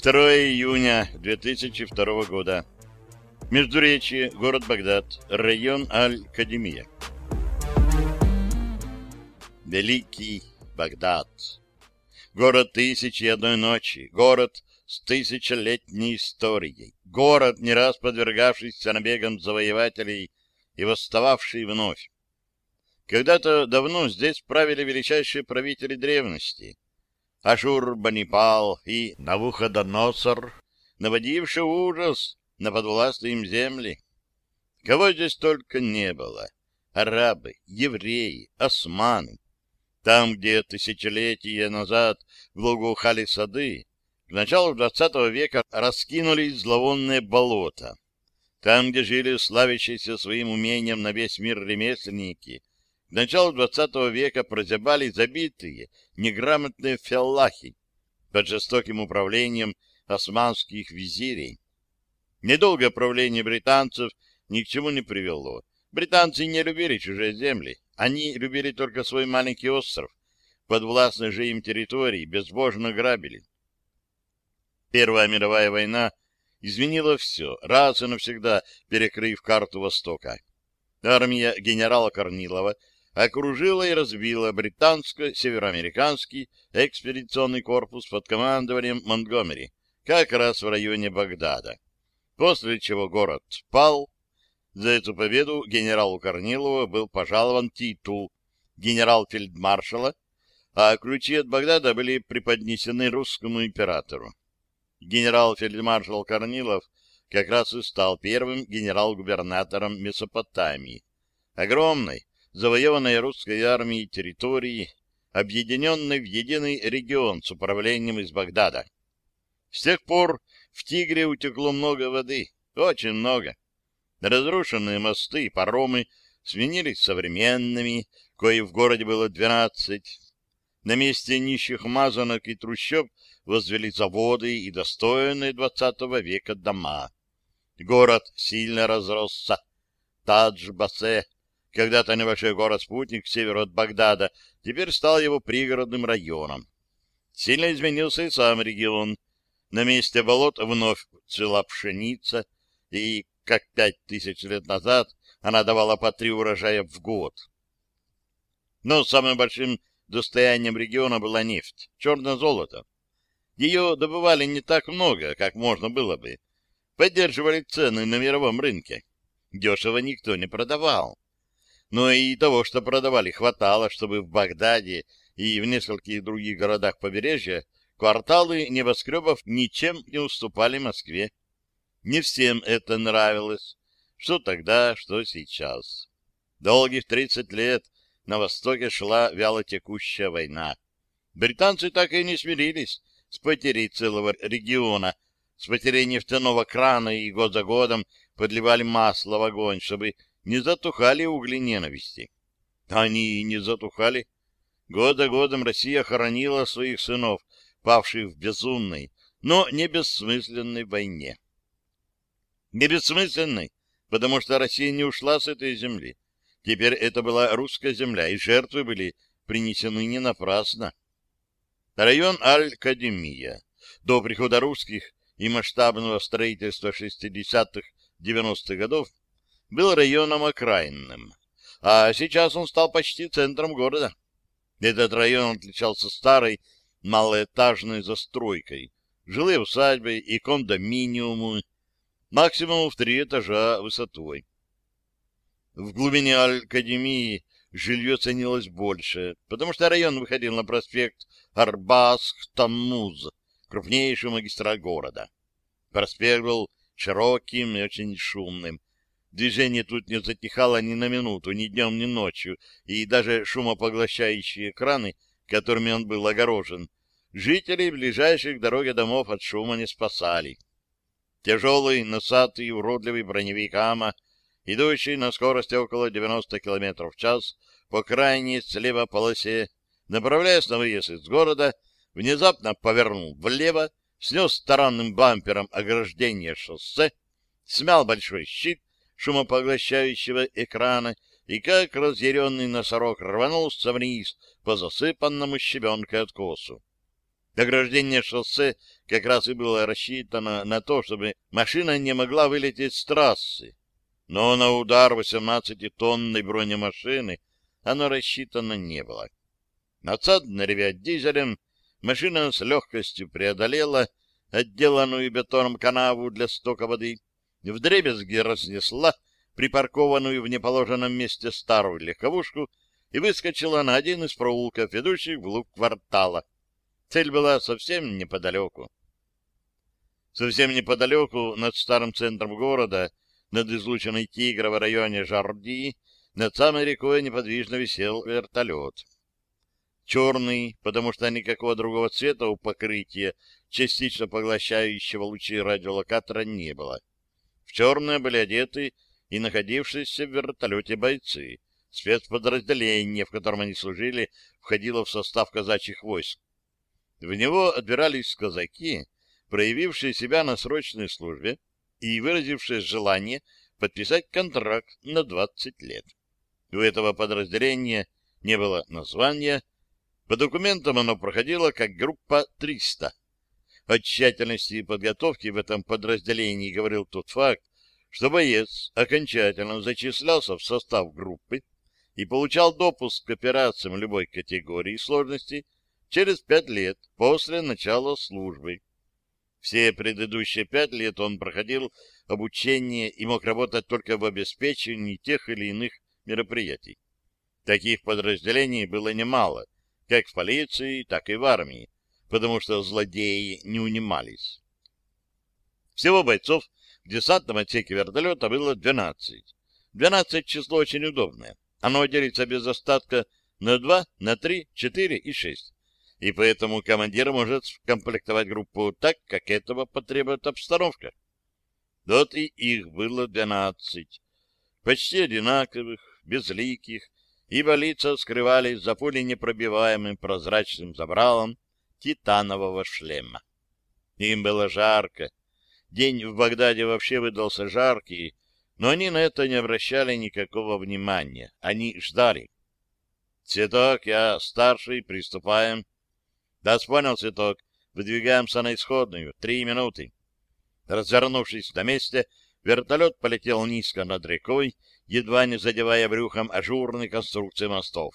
2 июня 2002 года. Междуречье, город Багдад, район Аль-Кадемия. Великий Багдад. Город тысячи и одной ночи, город с тысячелетней историей, город, не раз подвергавшийся набегам завоевателей и восстававший вновь. Когда-то давно здесь правили величайшие правители древности — Ашур-Банипал и Навуходоносор, наводивший ужас на подвластные им земли. Кого здесь только не было. Арабы, евреи, османы. Там, где тысячелетия назад благоухали сады, к началу XX века раскинулись зловонные болота. Там, где жили славящиеся своим умением на весь мир ремесленники, к началу XX века прозябали забитые, неграмотные феллахи под жестоким управлением османских визирей. Недолгое правление британцев ни к чему не привело. Британцы не любили чужие земли, они любили только свой маленький остров, подвластной же им территории, безбожно грабили. Первая мировая война изменила все, раз и навсегда перекрыв карту Востока. Армия генерала Корнилова окружила и разбила британско-североамериканский экспедиционный корпус под командованием Монтгомери, как раз в районе Багдада, после чего город пал. За эту победу генералу Корнилову был пожалован титул генерал-фельдмаршала, а ключи от Багдада были преподнесены русскому императору. Генерал-фельдмаршал Корнилов как раз и стал первым генерал-губернатором Месопотамии, огромной, завоеванной русской армией территории, объединенной в единый регион с управлением из Багдада. С тех пор в Тигре утекло много воды, очень много. Разрушенные мосты и паромы сменились современными, кои в городе было двенадцать. На месте нищих мазанок и трущоб возвели заводы и достойные двадцатого века дома. Город сильно разросся. Тадж-Басе когда-то небольшой город-спутник к северу от Багдада, теперь стал его пригородным районом. Сильно изменился и сам регион. На месте болот вновь цвела пшеница, и, как пять тысяч лет назад, она давала по три урожая в год. Но самым большим достоянием региона была нефть, черное золото. Ее добывали не так много, как можно было бы. Поддерживали цены на мировом рынке. Дешево никто не продавал но и того, что продавали, хватало, чтобы в Багдаде и в нескольких других городах побережья кварталы небоскребов ничем не уступали Москве. Не всем это нравилось, что тогда, что сейчас. Долгих 30 лет на Востоке шла вялотекущая война. Британцы так и не смирились с потерей целого региона, с потерей нефтяного крана и год за годом подливали масло в огонь, чтобы не затухали угли ненависти. Они и не затухали. Год за годом Россия хоронила своих сынов, павших в безумной, но не бессмысленной войне. Не бессмысленной, потому что Россия не ушла с этой земли. Теперь это была русская земля, и жертвы были принесены не напрасно. Район Аль-Кадемия. До прихода русских и масштабного строительства 60-х-90-х годов был районом окраинным, а сейчас он стал почти центром города. Этот район отличался старой малоэтажной застройкой, жилые усадьбы и кондоминиумы, максимум в три этажа высотой. В глубине Академии жилье ценилось больше, потому что район выходил на проспект Арбасх-Таммуз, крупнейший магистраль города. Проспект был широким и очень шумным, Движение тут не затихало ни на минуту, ни днем, ни ночью, и даже шумопоглощающие экраны, которыми он был огорожен, жителей ближайших к дороге домов от шума не спасали. Тяжелый, носатый, уродливый броневик АМА, идущий на скорости около 90 км в час по крайней слева полосе, направляясь на выезд из города, внезапно повернул влево, снес таранным бампером ограждение шоссе, смял большой щит шумопоглощающего экрана и как разъяренный носорог рванулся вниз по засыпанному щебенкой откосу. Ограждение шоссе как раз и было рассчитано на то, чтобы машина не могла вылететь с трассы. Но на удар 18-тонной бронемашины оно рассчитано не было. Надсадно ревя дизелем, машина с легкостью преодолела отделанную бетоном канаву для стока воды, вдребезги разнесла припаркованную в неположенном месте старую легковушку и выскочила на один из проулков, ведущих вглубь квартала. Цель была совсем неподалеку. Совсем неподалеку, над старым центром города, над излученной Тигра районе Жарди, над самой рекой неподвижно висел вертолет. Черный, потому что никакого другого цвета у покрытия, частично поглощающего лучи радиолокатора, не было. В черное были одеты и находившиеся в вертолете бойцы. Спецподразделение, в котором они служили, входило в состав казачьих войск. В него отбирались казаки, проявившие себя на срочной службе и выразившие желание подписать контракт на 20 лет. У этого подразделения не было названия, по документам оно проходило как группа 300. О тщательности подготовки в этом подразделении говорил тот факт, что боец окончательно зачислялся в состав группы и получал допуск к операциям любой категории сложности через пять лет после начала службы. Все предыдущие пять лет он проходил обучение и мог работать только в обеспечении тех или иных мероприятий. Таких подразделений было немало, как в полиции, так и в армии, потому что злодеи не унимались. Всего бойцов в десантном отсеке вертолета было 12. 12 число очень удобное. Оно делится без остатка на 2, на 3, 4 и 6. И поэтому командир может комплектовать группу так, как этого потребует обстановка. Вот и их было 12. Почти одинаковых, безликих, ибо лица скрывались за пуленепробиваемым прозрачным забралом титанового шлема. Им было жарко, День в Багдаде вообще выдался жаркий, но они на это не обращали никакого внимания. Они ждали. «Цветок, я старший, приступаем». «Да, понял, Цветок. Выдвигаемся на исходную. Три минуты». Развернувшись на месте, вертолет полетел низко над рекой, едва не задевая брюхом ажурной конструкции мостов.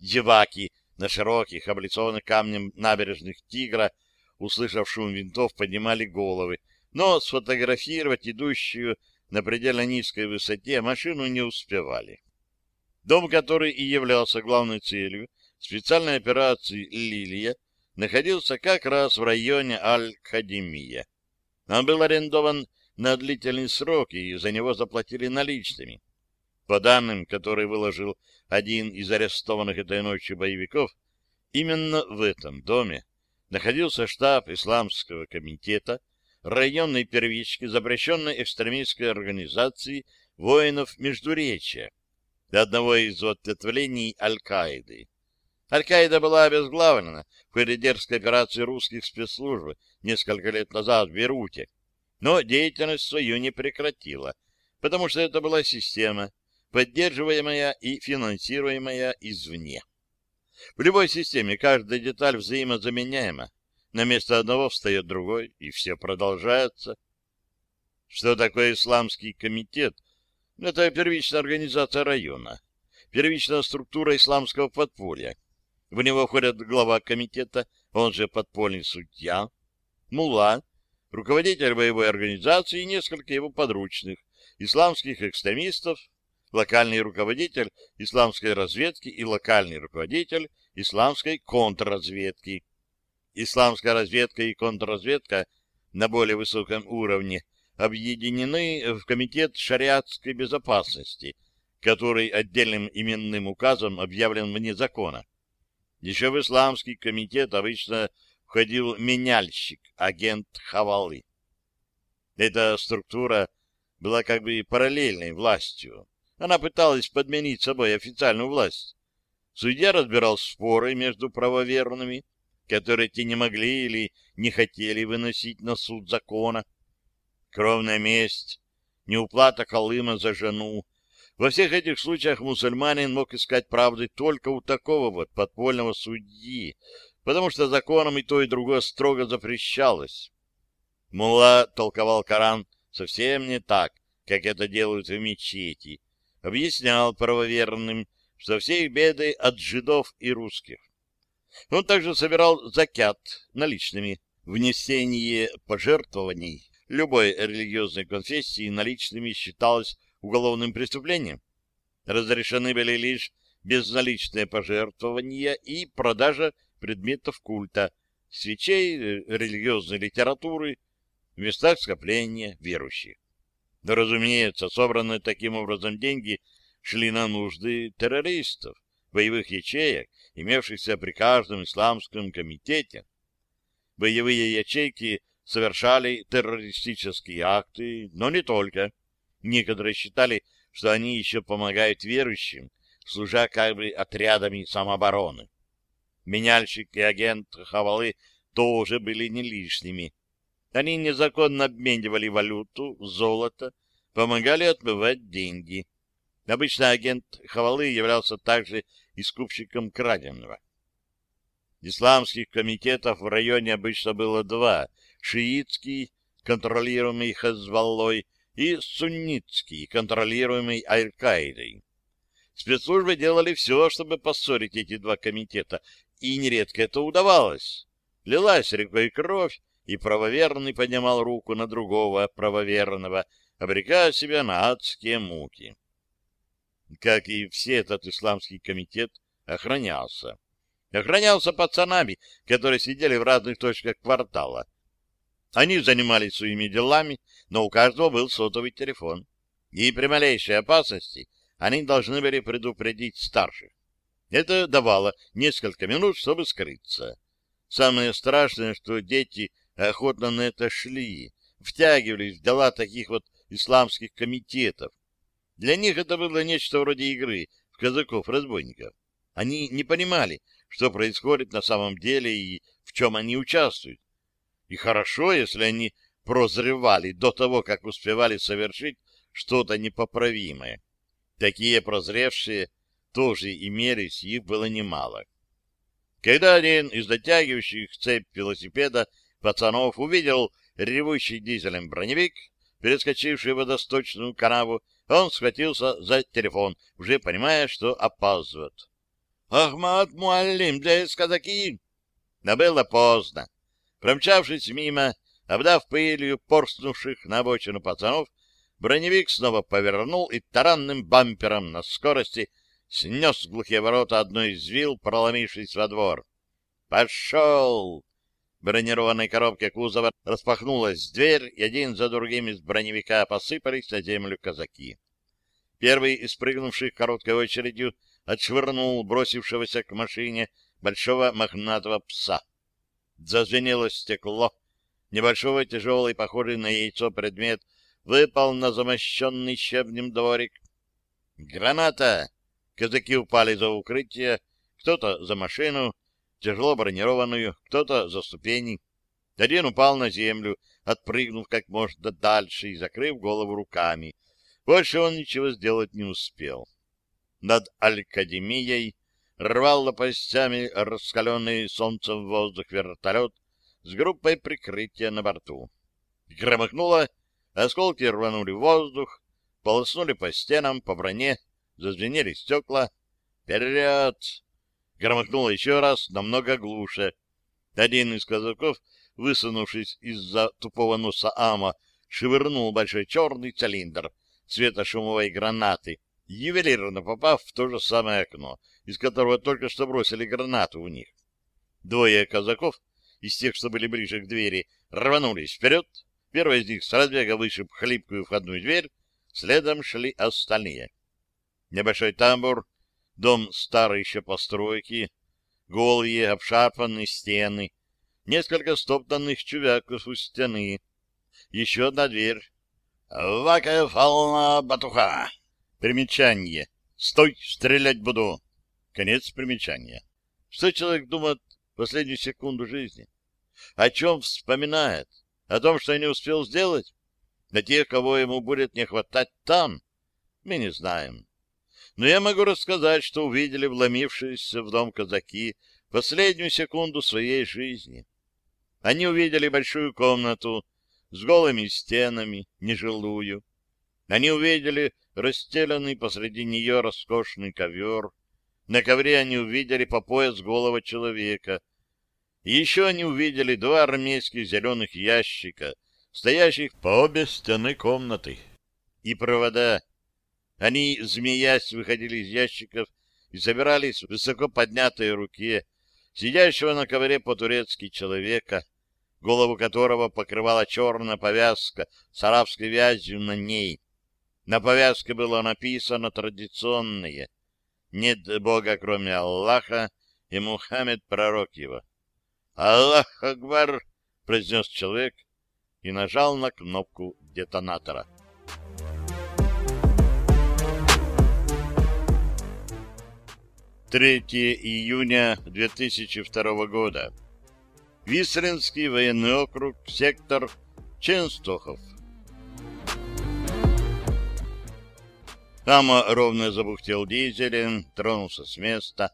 Деваки на широких, облицованных камнем набережных Тигра, услышав шум винтов, поднимали головы, но сфотографировать идущую на предельно низкой высоте машину не успевали. Дом, который и являлся главной целью специальной операции «Лилия», находился как раз в районе Аль-Хадимия. Он был арендован на длительный срок, и за него заплатили наличными. По данным, которые выложил один из арестованных этой ночью боевиков, именно в этом доме находился штаб Исламского комитета районной первички запрещенной экстремистской организации воинов Междуречия, одного из ответвлений Аль-Каиды. Аль-Каида была обезглавлена в ходе дерзкой операции русских спецслужб несколько лет назад в Бейруте, но деятельность свою не прекратила, потому что это была система, поддерживаемая и финансируемая извне. В любой системе каждая деталь взаимозаменяема, на место одного встает другой, и все продолжается. Что такое исламский комитет? Это первичная организация района, первичная структура исламского подполья. В него входят глава комитета, он же подпольный судья, мула, руководитель боевой организации и несколько его подручных, исламских экстремистов, локальный руководитель исламской разведки и локальный руководитель исламской контрразведки, исламская разведка и контрразведка на более высоком уровне объединены в Комитет шариатской безопасности, который отдельным именным указом объявлен вне закона. Еще в исламский комитет обычно входил меняльщик, агент Хавалы. Эта структура была как бы параллельной властью. Она пыталась подменить собой официальную власть. Судья разбирал споры между правоверными, которые те не могли или не хотели выносить на суд закона. Кровная месть, неуплата колыма за жену. Во всех этих случаях мусульманин мог искать правды только у такого вот подпольного судьи, потому что законом и то, и другое строго запрещалось. Мулла толковал Коран совсем не так, как это делают в мечети, объяснял правоверным, что все их беды от жидов и русских. Он также собирал закят наличными, внесение пожертвований любой религиозной конфессии наличными считалось уголовным преступлением. Разрешены были лишь безналичные пожертвования и продажа предметов культа, свечей, религиозной литературы, в местах скопления верующих. Да, разумеется, собранные таким образом деньги шли на нужды террористов, боевых ячеек, имевшихся при каждом исламском комитете. Боевые ячейки совершали террористические акты, но не только. Некоторые считали, что они еще помогают верующим, служа как бы отрядами самообороны. Меняльщик и агент Хавалы тоже были не лишними. Они незаконно обменивали валюту, золото, помогали отмывать деньги. Обычно агент Хавалы являлся также искупщиком краденого. Исламских комитетов в районе обычно было два — шиитский, контролируемый Хезболлой, и суннитский, контролируемый Аль-Каидой. Спецслужбы делали все, чтобы поссорить эти два комитета, и нередко это удавалось. Лилась рекой кровь, и правоверный поднимал руку на другого правоверного, обрекая себя на адские муки. Как и все этот исламский комитет охранялся. Охранялся пацанами, которые сидели в разных точках квартала. Они занимались своими делами, но у каждого был сотовый телефон. И при малейшей опасности они должны были предупредить старших. Это давало несколько минут, чтобы скрыться. Самое страшное, что дети охотно на это шли, втягивались в дела таких вот исламских комитетов. Для них это было нечто вроде игры в казаков-разбойников. Они не понимали, что происходит на самом деле и в чем они участвуют. И хорошо, если они прозревали до того, как успевали совершить что-то непоправимое. Такие прозревшие тоже имелись, их было немало. Когда один из дотягивающих цепь велосипеда пацанов увидел ревущий дизелем броневик, перескочивший водосточную канаву, он схватился за телефон, уже понимая, что опаздывает. «Ахмад Муаллим, здесь казаки!» Но было поздно. Промчавшись мимо, обдав пылью порснувших на обочину пацанов, броневик снова повернул и таранным бампером на скорости снес глухие ворота одной из вил, проломившись во двор. «Пошел!» Бронированной коробке кузова распахнулась дверь, и один за другим из броневика посыпались на землю казаки. Первый из прыгнувших короткой очередью отшвырнул бросившегося к машине большого мохнатого пса. Зазвенело стекло. Небольшой, тяжелый, похожий на яйцо предмет выпал на замощенный щебнем дворик. «Граната!» Казаки упали за укрытие, кто-то за машину, тяжело бронированную, кто-то за ступени. Один упал на землю, отпрыгнув как можно дальше и закрыв голову руками. Больше он ничего сделать не успел. Над Алькадемией рвал лопастями раскаленный солнцем воздух вертолет с группой прикрытия на борту. Громыхнуло, осколки рванули в воздух, полоснули по стенам, по броне, зазвенели стекла. «Вперед!» Громыхнуло еще раз, намного глуше. Один из казаков, высунувшись из-за тупого носа ама, швырнул большой черный цилиндр цвета шумовой гранаты, ювелирно попав в то же самое окно, из которого только что бросили гранату в них. Двое казаков, из тех, что были ближе к двери, рванулись вперед. Первый из них с разбега вышиб хлипкую входную дверь, следом шли остальные. Небольшой тамбур, дом старой еще постройки, голые, обшарпанные стены, несколько стоптанных чувяков у стены, еще одна дверь. «Вака фална батуха!» Примечание. «Стой! Стрелять буду!» Конец примечания. Что человек думает в последнюю секунду жизни? О чем вспоминает? О том, что не успел сделать? На тех, кого ему будет не хватать там? Мы не знаем. Но я могу рассказать, что увидели вломившиеся в дом казаки последнюю секунду своей жизни. Они увидели большую комнату с голыми стенами, нежилую. Они увидели расстеленный посреди нее роскошный ковер. На ковре они увидели по пояс голого человека. Еще они увидели два армейских зеленых ящика, стоящих по обе стены комнаты. И провода. Они, змеясь, выходили из ящиков и собирались в высоко поднятой руке сидящего на ковре по-турецки человека, голову которого покрывала черная повязка с арабской вязью на ней. На повязке было написано традиционное «Нет Бога, кроме Аллаха, и Мухаммед — пророк его». «Аллах Акбар!» — произнес человек и нажал на кнопку детонатора. 3 июня 2002 года. Висленский военный округ, сектор Ченстохов. Ама ровно забухтел дизелем, тронулся с места,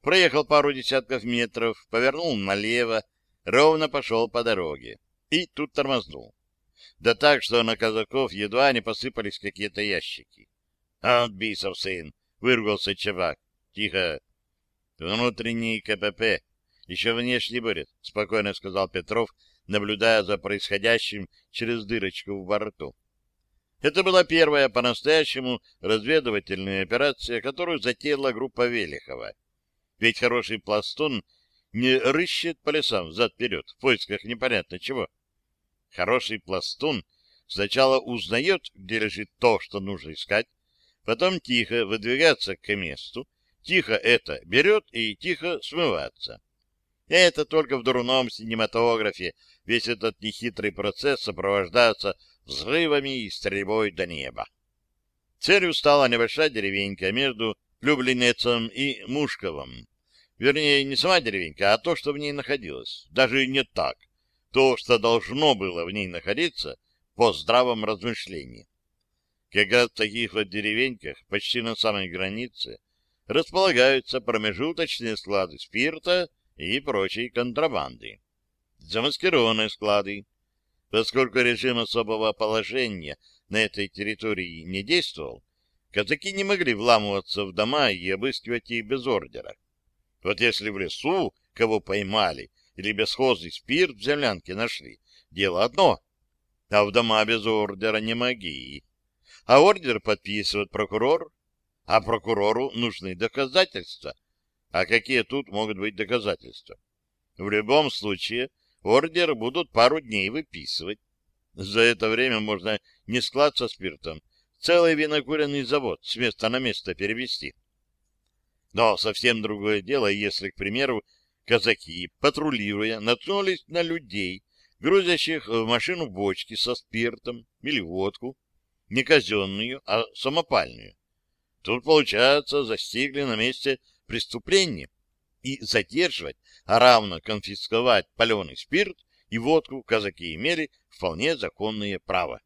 проехал пару десятков метров, повернул налево, ровно пошел по дороге. И тут тормознул. Да так, что на казаков едва не посыпались какие-то ящики. — А, сын! — выругался чувак. Тихо. Внутренний КПП. Еще внешний будет, спокойно сказал Петров, наблюдая за происходящим через дырочку в борту. Это была первая по-настоящему разведывательная операция, которую затеяла группа Велихова. Ведь хороший пластун не рыщет по лесам взад-вперед в поисках непонятно чего. Хороший пластун сначала узнает, где лежит то, что нужно искать, потом тихо выдвигается к месту, тихо это берет и тихо смывается. Это только в дурном синематографе весь этот нехитрый процесс сопровождается взрывами и стрельбой до неба. Целью стала небольшая деревенька между Люблинецом и Мушковым. Вернее, не сама деревенька, а то, что в ней находилось. Даже не так. То, что должно было в ней находиться по здравом размышлении. Как в таких вот деревеньках, почти на самой границе, располагаются промежуточные склады спирта и прочей контрабанды. Замаскированные склады. Поскольку режим особого положения на этой территории не действовал, казаки не могли вламываться в дома и обыскивать их без ордера. Вот если в лесу кого поймали или бесхозный спирт в землянке нашли, дело одно, а в дома без ордера не могли. А ордер подписывает прокурор а прокурору нужны доказательства. А какие тут могут быть доказательства? В любом случае, ордер будут пару дней выписывать. За это время можно не склад со спиртом, целый винокуренный завод с места на место перевести. Но совсем другое дело, если, к примеру, казаки, патрулируя, наткнулись на людей, грузящих в машину бочки со спиртом или водку, не казенную, а самопальную. Тут, получается, застигли на месте преступления. И задерживать, а равно конфисковать паленый спирт и водку казаки имели вполне законное право.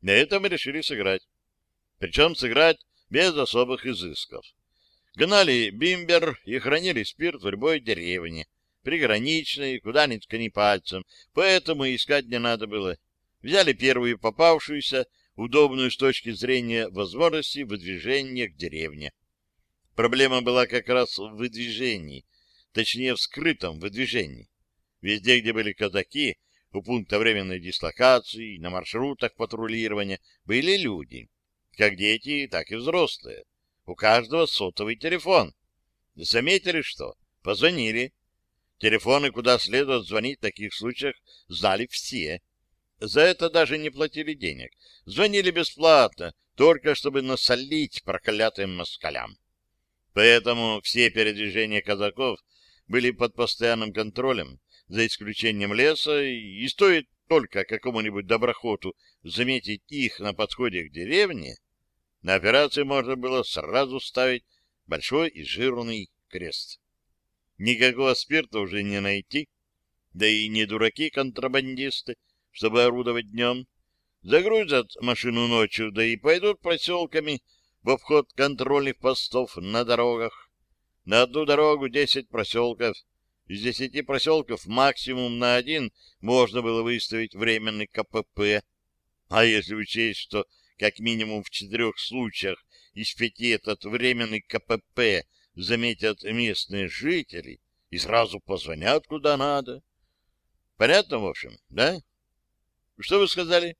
На этом решили сыграть. Причем сыграть без особых изысков. Гнали бимбер и хранили спирт в любой деревне, приграничной, куда ни ткани пальцем, поэтому искать не надо было. Взяли первую попавшуюся, удобную с точки зрения возможности выдвижения к деревне. Проблема была как раз в выдвижении, точнее в скрытом выдвижении. Везде, где были казаки, у пункта временной дислокации, на маршрутах патрулирования, были люди, как дети, так и взрослые. У каждого сотовый телефон. Заметили что? Позвонили. Телефоны, куда следует звонить в таких случаях, знали все. За это даже не платили денег. Звонили бесплатно, только чтобы насолить проклятым москалям. Поэтому все передвижения казаков были под постоянным контролем, за исключением леса, и стоит только какому-нибудь доброхоту заметить их на подходе к деревне, на операции можно было сразу ставить большой и жирный крест. Никакого спирта уже не найти, да и не дураки контрабандисты, чтобы орудовать днем, загрузят машину ночью, да и пойдут проселками в обход контрольных постов на дорогах. На одну дорогу десять проселков, из десяти проселков максимум на один можно было выставить временный КПП. А если учесть, что как минимум в четырех случаях из пяти этот временный КПП заметят местные жители и сразу позвонят куда надо. Понятно, в общем, да? Что вы сказали?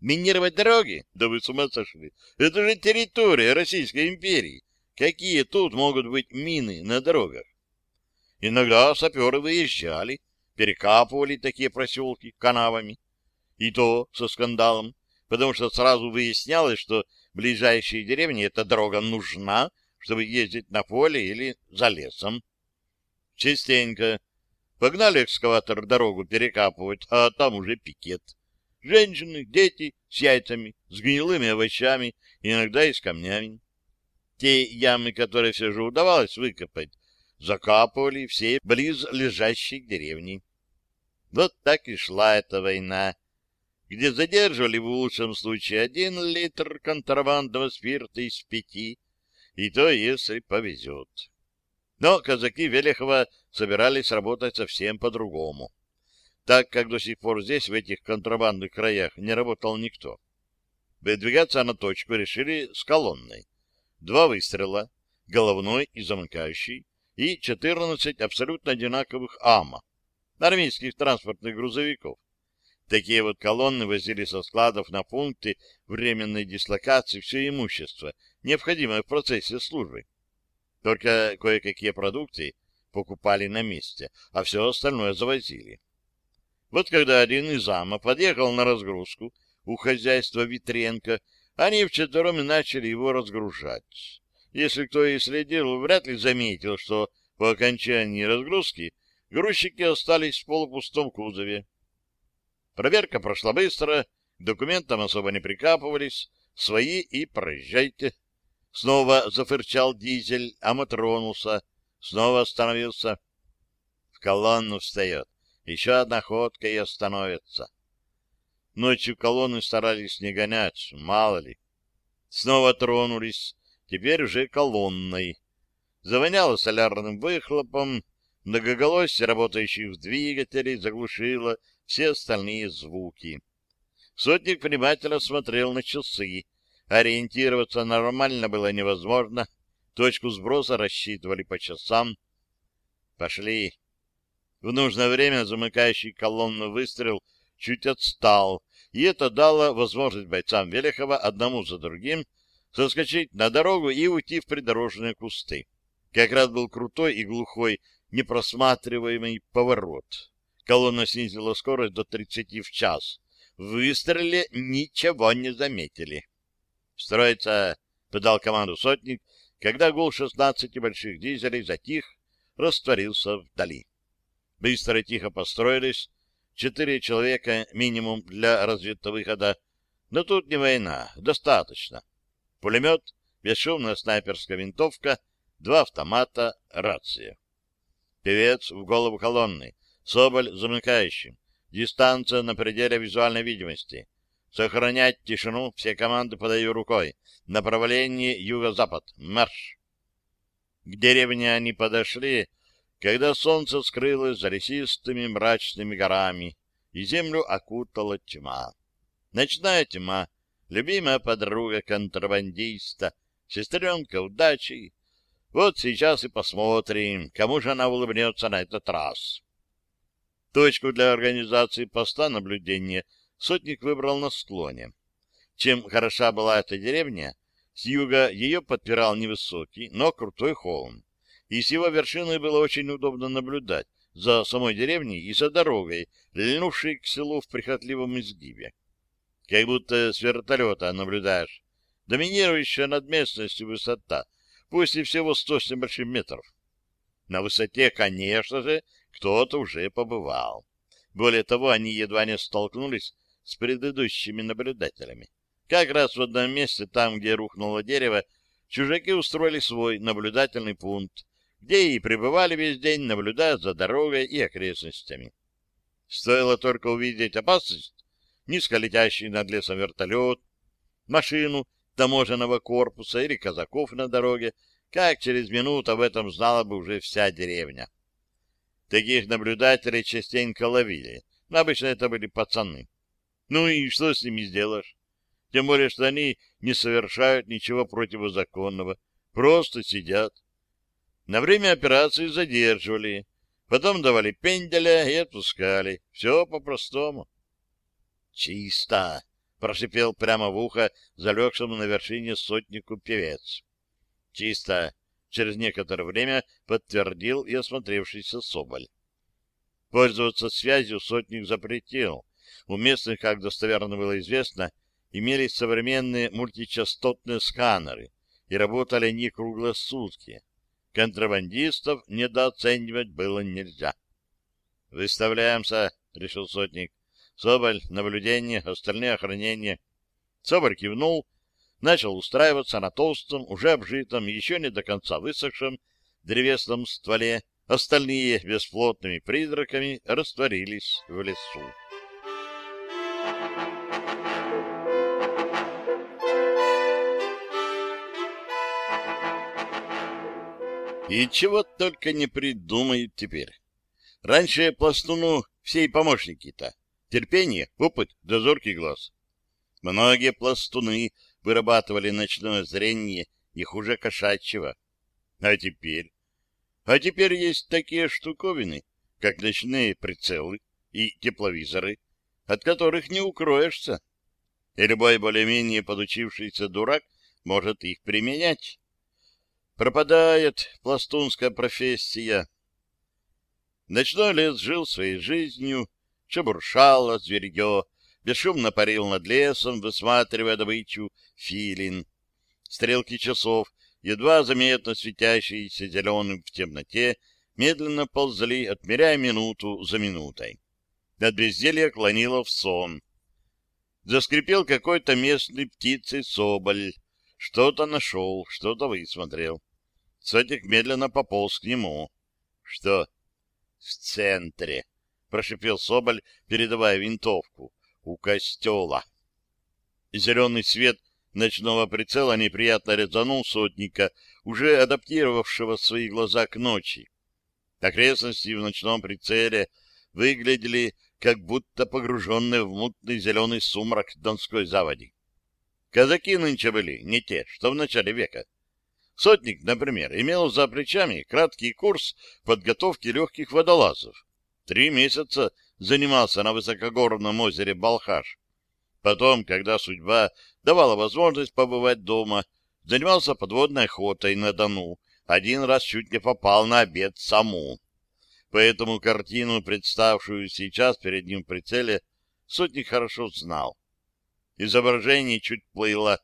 Минировать дороги? Да вы с ума сошли. Это же территория Российской империи. Какие тут могут быть мины на дорогах? Иногда саперы выезжали, перекапывали такие проселки канавами. И то со скандалом, потому что сразу выяснялось, что ближайшие деревни эта дорога нужна, чтобы ездить на поле или за лесом. Частенько погнали экскаватор дорогу перекапывать, а там уже пикет. Женщины, дети с яйцами, с гнилыми овощами, иногда и с камнями. Те ямы, которые все же удавалось выкопать, закапывали все близ лежащей деревни. Вот так и шла эта война, где задерживали в лучшем случае один литр контрабандного спирта из пяти, и то, если повезет. Но казаки Велихова собирались работать совсем по-другому, так как до сих пор здесь, в этих контрабандных краях, не работал никто. Выдвигаться на точку решили с колонной. Два выстрела, головной и замыкающий, и 14 абсолютно одинаковых АМА, армейских транспортных грузовиков. Такие вот колонны возили со складов на пункты временной дислокации все имущество, необходимое в процессе службы. Только кое-какие продукты покупали на месте, а все остальное завозили. Вот когда один из АМА подъехал на разгрузку у хозяйства Витренко, они вчетвером и начали его разгружать. Если кто и следил, вряд ли заметил, что по окончании разгрузки грузчики остались в полупустом кузове. Проверка прошла быстро, к документам особо не прикапывались, свои и проезжайте. Снова зафырчал дизель, а мы тронулся, снова остановился. В колонну встает. Еще одна ходка и остановится. Ночью колонны старались не гонять, мало ли. Снова тронулись, теперь уже колонной. Завоняло солярным выхлопом, многоголосие работающих двигателей заглушило все остальные звуки. Сотник внимательно смотрел на часы. Ориентироваться нормально было невозможно. Точку сброса рассчитывали по часам. Пошли. В нужное время замыкающий колонну выстрел чуть отстал, и это дало возможность бойцам Велихова одному за другим соскочить на дорогу и уйти в придорожные кусты. Как раз был крутой и глухой, непросматриваемый поворот. Колонна снизила скорость до 30 в час. В ничего не заметили. «Строится!» — подал команду сотник, когда гул шестнадцати больших дизелей затих, растворился вдали. Быстро и тихо построились, четыре человека минимум для разведовыхода, но тут не война, достаточно пулемет, бесшумная снайперская винтовка, два автомата, рация. Певец в голову колонны, Соболь замыкающим, дистанция на пределе визуальной видимости. Сохранять тишину, все команды подаю рукой. Направление юго-запад, марш. К деревне они подошли, когда солнце скрылось за лесистыми мрачными горами, и землю окутала тьма. Ночная тьма, любимая подруга контрабандиста, сестренка удачи. Вот сейчас и посмотрим, кому же она улыбнется на этот раз. Точку для организации поста наблюдения сотник выбрал на склоне. Чем хороша была эта деревня, с юга ее подпирал невысокий, но крутой холм, и с его вершины было очень удобно наблюдать за самой деревней и за дорогой, льнувшей к селу в прихотливом изгибе как будто с вертолета наблюдаешь. Доминирующая над местностью высота, пусть и всего сто с небольшим метров. На высоте, конечно же, кто-то уже побывал. Более того, они едва не столкнулись с предыдущими наблюдателями. Как раз в одном месте, там, где рухнуло дерево, чужаки устроили свой наблюдательный пункт, где и пребывали весь день, наблюдая за дорогой и окрестностями. Стоило только увидеть опасность, низко летящий над лесом вертолет, машину таможенного корпуса или казаков на дороге, как через минуту об этом знала бы уже вся деревня. Таких наблюдателей частенько ловили. Но обычно это были пацаны. Ну и что с ними сделаешь? Тем более, что они не совершают ничего противозаконного. Просто сидят. На время операции задерживали. Потом давали пенделя и отпускали. Все по-простому. «Чисто!» — прошипел прямо в ухо залегшему на вершине сотнику певец. «Чисто!» — через некоторое время подтвердил и осмотревшийся Соболь. Пользоваться связью сотник запретил. У местных, как достоверно было известно, имелись современные мультичастотные сканеры, и работали они круглосутки. Контрабандистов недооценивать было нельзя. «Выставляемся», — решил сотник. Соболь, наблюдение, остальные охранение. Соболь кивнул, начал устраиваться на толстом, уже обжитом, еще не до конца высохшем древесном стволе. Остальные бесплотными призраками растворились в лесу. И чего только не придумают теперь. Раньше пластуну все и помощники-то терпение, опыт, дозоркий глаз. Многие пластуны вырабатывали ночное зрение не хуже кошачьего. А теперь? А теперь есть такие штуковины, как ночные прицелы и тепловизоры, от которых не укроешься. И любой более-менее подучившийся дурак может их применять. Пропадает пластунская профессия. Ночной лес жил своей жизнью, шебуршало зверье, бесшумно парил над лесом, высматривая добычу филин. Стрелки часов, едва заметно светящиеся зеленым в темноте, медленно ползли, отмеряя минуту за минутой. От безделья клонило в сон. Заскрипел какой-то местный птицей соболь. Что-то нашел, что-то высмотрел. Сотик медленно пополз к нему. — Что? — В центре прошипел Соболь, передавая винтовку. У костела. Зеленый свет ночного прицела неприятно резанул сотника, уже адаптировавшего свои глаза к ночи. Окрестности в ночном прицеле выглядели как будто погруженные в мутный зеленый сумрак Донской заводи. Казаки нынче были не те, что в начале века. Сотник, например, имел за плечами краткий курс подготовки легких водолазов. Три месяца занимался на высокогорном озере Балхаш. Потом, когда судьба давала возможность побывать дома, занимался подводной охотой на Дону. Один раз чуть не попал на обед саму. Поэтому картину, представшую сейчас перед ним в прицеле, сотник хорошо знал. Изображение чуть плыло,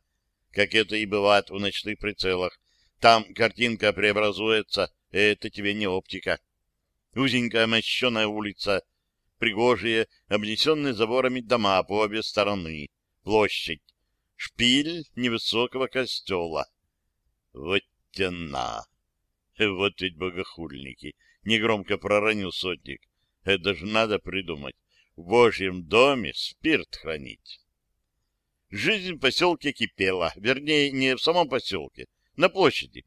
как это и бывает в ночных прицелах. Там картинка преобразуется, это тебе не оптика узенькая мощеная улица, пригожие, обнесенные заборами дома по обе стороны, площадь, шпиль невысокого костела. Вот тена! Вот ведь богохульники! Негромко проронил сотник. Это же надо придумать. В Божьем доме спирт хранить. Жизнь в поселке кипела, вернее, не в самом поселке, на площади.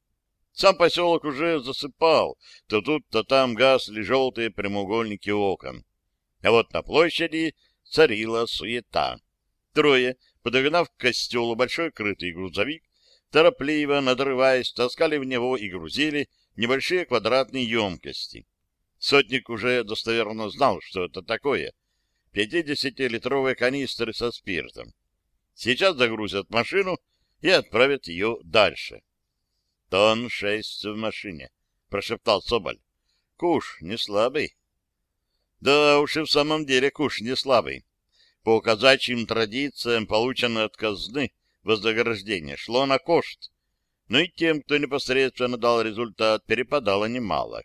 Сам поселок уже засыпал, то тут, то там гасли желтые прямоугольники окон. А вот на площади царила суета. Трое, подогнав к костелу большой крытый грузовик, торопливо, надрываясь, таскали в него и грузили небольшие квадратные емкости. Сотник уже достоверно знал, что это такое. 50-литровые канистры со спиртом. Сейчас загрузят машину и отправят ее дальше. — Тон шесть в машине, — прошептал Соболь. — Куш не слабый. — Да уж и в самом деле куш не слабый. По казачьим традициям, полученное от казны вознаграждение шло на кошт, но и тем, кто непосредственно дал результат, перепадало немало.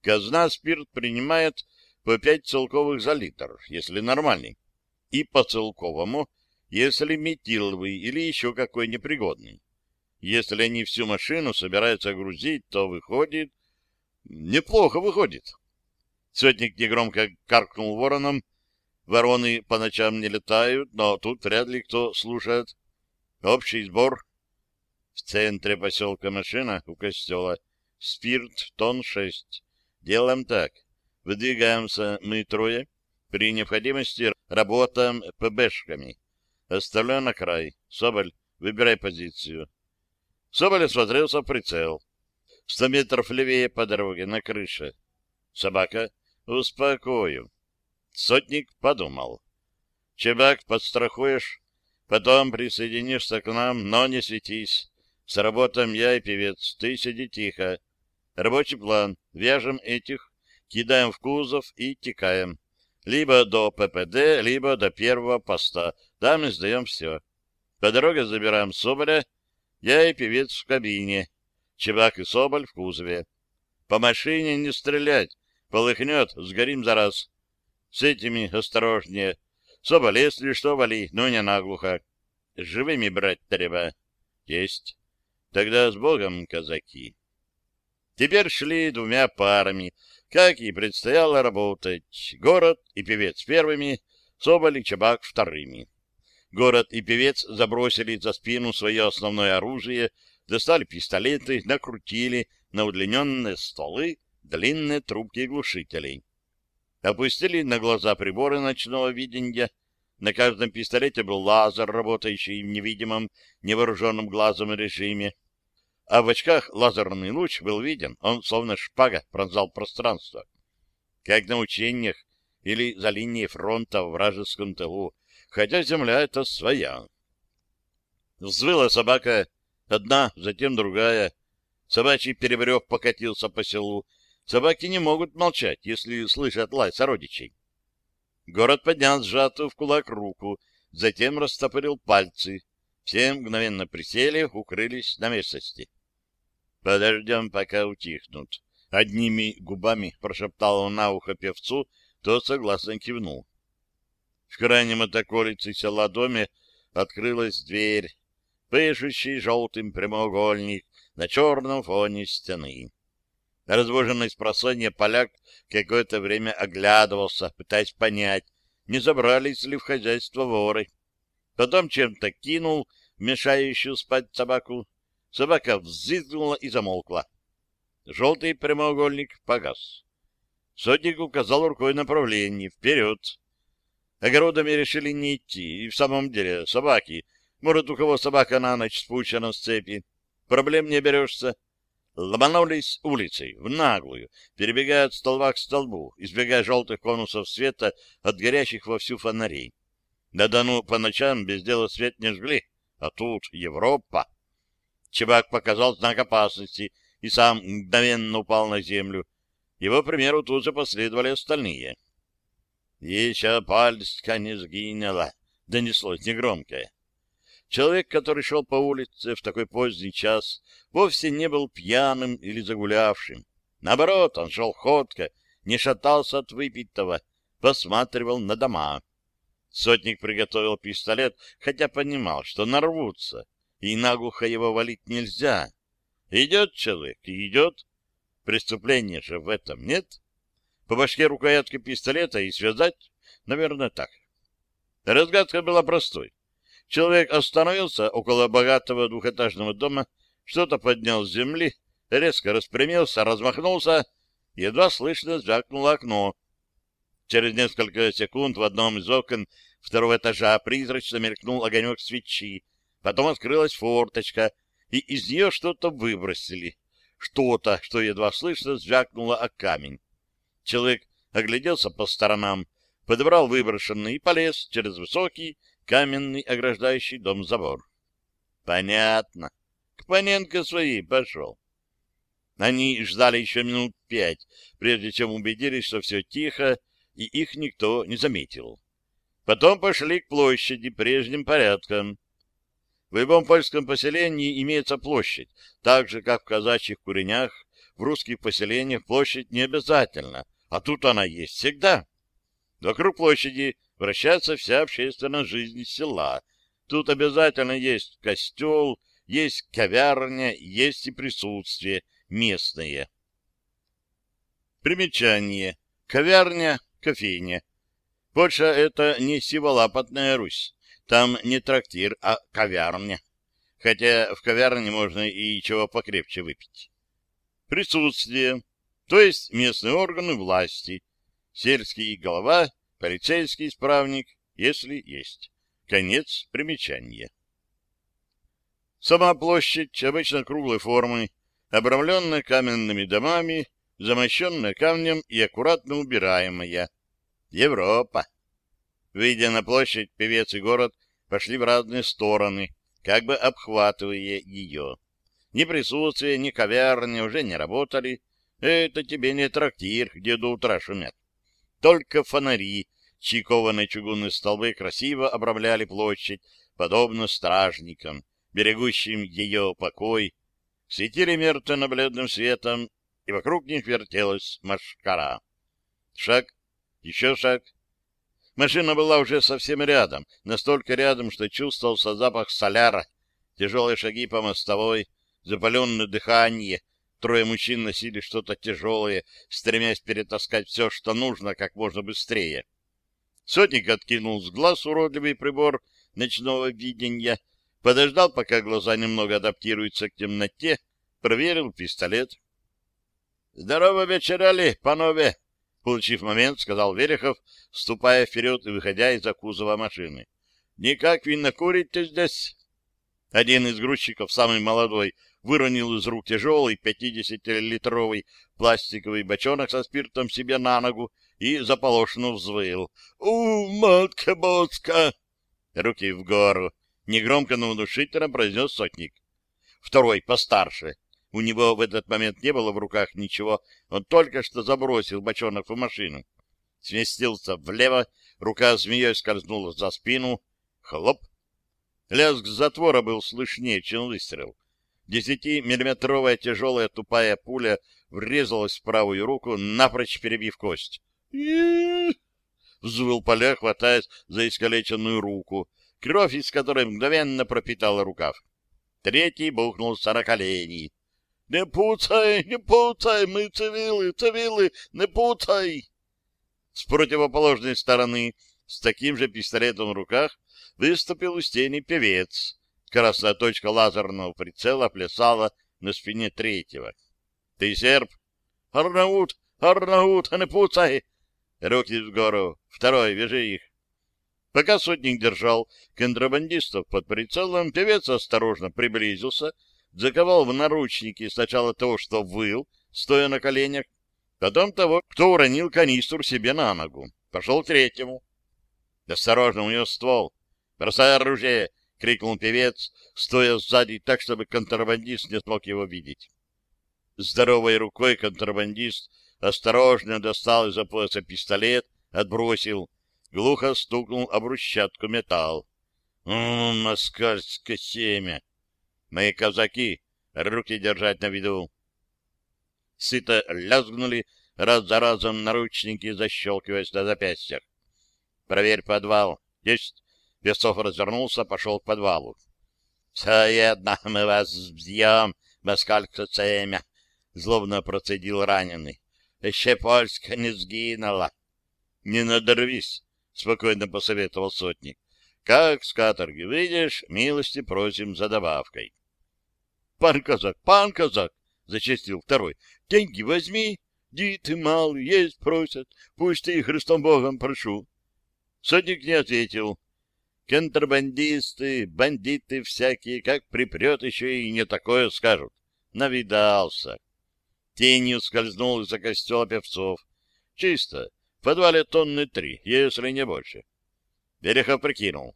Казна спирт принимает по пять целковых за литр, если нормальный, и по целковому, если метиловый или еще какой непригодный. Если они всю машину собираются грузить, то выходит... Неплохо выходит. Сотник негромко каркнул вороном. Вороны по ночам не летают, но тут вряд ли кто слушает. Общий сбор. В центре поселка машина у костела. Спирт тон шесть. Делаем так. Выдвигаемся мы трое. При необходимости работаем ПБшками. Оставляю на край. Соболь, выбирай позицию. Соболь осмотрелся в прицел. Сто метров левее по дороге, на крыше. Собака. Успокою. Сотник подумал. Чебак, подстрахуешь? Потом присоединишься к нам, но не светись. Сработаем я и певец. Ты сиди тихо. Рабочий план. Вяжем этих, кидаем в кузов и текаем. Либо до ППД, либо до первого поста. Там и сдаем все. По дороге забираем Соболя. Я и певец в кабине. Чебак и Соболь в кузове. По машине не стрелять. Полыхнет, сгорим за раз. С этими осторожнее. Соболь, если что, вали, но не наглухо. Живыми брать треба. Есть. Тогда с Богом, казаки. Теперь шли двумя парами, как и предстояло работать. Город и певец первыми, Соболь и Чабак вторыми. Город и певец забросили за спину свое основное оружие, достали пистолеты, накрутили на удлиненные стволы длинные трубки глушителей. Опустили на глаза приборы ночного видения. На каждом пистолете был лазер, работающий в невидимом, невооруженном глазом режиме а в очках лазерный луч был виден, он словно шпага пронзал пространство. Как на учениях или за линией фронта в вражеском тылу, хотя земля это своя. Взвыла собака, одна, затем другая. Собачий перебрев покатился по селу. Собаки не могут молчать, если слышат лай сородичей. Город поднял сжатую в кулак руку, затем растопырил пальцы. Все мгновенно присели, укрылись на местности. Подождем, пока утихнут. Одними губами прошептал он на ухо певцу, тот согласно кивнул. В крайнем от околицы села доме открылась дверь, пышущий желтым прямоугольник на черном фоне стены. Развоженный с просонья поляк какое-то время оглядывался, пытаясь понять, не забрались ли в хозяйство воры. Потом чем-то кинул мешающую спать собаку, Собака взвизгнула и замолкла. Желтый прямоугольник погас. Сотник указал рукой направление. Вперед! Огородами решили не идти. И в самом деле, собаки. Может, у кого собака на ночь спущена с цепи. Проблем не берешься. Ломанулись улицей, в наглую, перебегая от столба к столбу, избегая желтых конусов света от горящих вовсю фонарей. Да да ну, по ночам без дела свет не жгли. А тут Европа. Чебак показал знак опасности и сам мгновенно упал на землю. Его примеру тут же последовали остальные. «Еще пальска не сгинула», — донеслось негромкое. Человек, который шел по улице в такой поздний час, вовсе не был пьяным или загулявшим. Наоборот, он шел ходко, не шатался от выпитого, посматривал на дома. Сотник приготовил пистолет, хотя понимал, что нарвутся и наглухо его валить нельзя. Идет человек, идет. Преступления же в этом нет. По башке рукоятки пистолета и связать, наверное, так. Разгадка была простой. Человек остановился около богатого двухэтажного дома, что-то поднял с земли, резко распрямился, размахнулся, едва слышно звякнуло окно. Через несколько секунд в одном из окон второго этажа призрачно мелькнул огонек свечи, Потом открылась форточка, и из нее что-то выбросили. Что-то, что едва слышно, звякнуло о камень. Человек огляделся по сторонам, подобрал выброшенный и полез через высокий каменный ограждающий дом забор. Понятно. К Паненко свои пошел. Они ждали еще минут пять, прежде чем убедились, что все тихо, и их никто не заметил. Потом пошли к площади прежним порядком. В любом польском поселении имеется площадь, так же, как в казачьих куренях, в русских поселениях площадь не обязательно, а тут она есть всегда. Вокруг площади вращается вся общественная жизнь села. Тут обязательно есть костел, есть ковярня, есть и присутствие местное. Примечание. Ковярня, кофейня. Польша — это не сиволапотная Русь. Там не трактир, а ковярня. Хотя в ковярне можно и чего покрепче выпить. Присутствие, то есть местные органы власти. Сельский голова, полицейский исправник, если есть. Конец примечания. Сама площадь, обычно круглой формы, обрамленная каменными домами, замощенная камнем и аккуратно убираемая. Европа. Выйдя на площадь, певец и город пошли в разные стороны, как бы обхватывая ее. Ни присутствие, ни каверни уже не работали. Это тебе не трактир, где до утра шумят. Только фонари, чьи кованые чугунные столбы красиво обрамляли площадь, подобно стражникам, берегущим ее покой, светили мертвенно-бледным светом, и вокруг них вертелась машкара. Шаг, еще шаг. Машина была уже совсем рядом, настолько рядом, что чувствовался запах соляра, тяжелые шаги по мостовой, запаленное дыхание. Трое мужчин носили что-то тяжелое, стремясь перетаскать все, что нужно, как можно быстрее. Сотник откинул с глаз уродливый прибор ночного видения, подождал, пока глаза немного адаптируются к темноте, проверил пистолет. — Здорово вечерали, панове! — получив момент, сказал Верехов, ступая вперед и выходя из-за кузова машины. — Никак вы накурите здесь? Один из грузчиков, самый молодой, выронил из рук тяжелый 50-литровый пластиковый бочонок со спиртом себе на ногу и заполошно взвыл. «У, матка боска!» Руки в гору. Негромко, но внушительно произнес сотник. Второй, постарше. У него в этот момент не было в руках ничего. Он только что забросил бочонок в машину. Сместился влево, рука змеей скользнула за спину. Хлоп! Лязг затвора был слышнее, чем выстрел. Десятимиллиметровая тяжелая тупая пуля врезалась в правую руку, напрочь перебив кость. Взвыл поля, хватаясь за искалеченную руку, кровь из которой мгновенно пропитала рукав. Третий бухнулся на колени. — Не пуцай, не пуцай, мы цивилы, цивилы, не пуцай! С противоположной стороны, с таким же пистолетом в руках, выступил из тени певец. Красная точка лазерного прицела плясала на спине третьего. — Ты серб? — Арнаут, Арнаут, не пуцай! Руки в гору. Второй, вяжи их. Пока сотник держал контрабандистов под прицелом, певец осторожно приблизился, заковал в наручники сначала того, что выл, стоя на коленях, потом того, кто уронил канистру себе на ногу. Пошел к третьему. «Осторожно, у него ствол! Бросай оружие!» — крикнул певец, стоя сзади так, чтобы контрабандист не смог его видеть. Здоровой рукой контрабандист осторожно достал из-за пояса пистолет, отбросил, глухо стукнул об брусчатку металл. «Ммм, москальское семя! Мои казаки, руки держать на виду!» Сыто лязгнули раз за разом наручники, защелкиваясь на запястьях. «Проверь подвал. Есть!» Песцов развернулся, пошел к подвалу. — Все одно мы вас взбьем, москалька цемя, — злобно процедил раненый. — Еще Польска не сгинула. — Не надорвись, — спокойно посоветовал сотник. — Как с каторги выйдешь, милости просим за добавкой. — Пан казак, пан казак, — зачастил второй, — деньги возьми, диты малые, есть просят, пусть ты их Христом Богом прошу. Сотник не ответил. Контрабандисты, бандиты всякие, как припрет, еще и не такое скажут. Навидался. Тенью скользнул из-за костела певцов. Чисто. В подвале тонны три, если не больше. Берехов прикинул.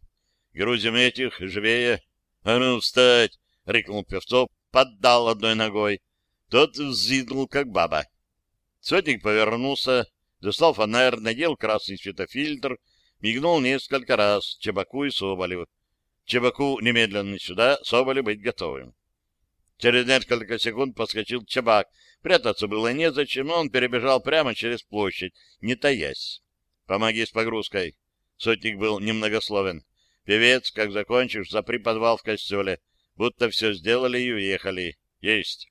Грузим этих, живее. — А ну, встать! — рикнул певцов, поддал одной ногой. Тот взвизгнул, как баба. Сотник повернулся, достал фонарь, надел красный светофильтр мигнул несколько раз Чебаку и Соболеву. Чебаку немедленно сюда, Соболю быть готовым. Через несколько секунд подскочил Чебак. Прятаться было незачем, он перебежал прямо через площадь, не таясь. «Помоги с погрузкой». Сотник был немногословен. «Певец, как закончишь, запри подвал в костеле. Будто все сделали и уехали. Есть».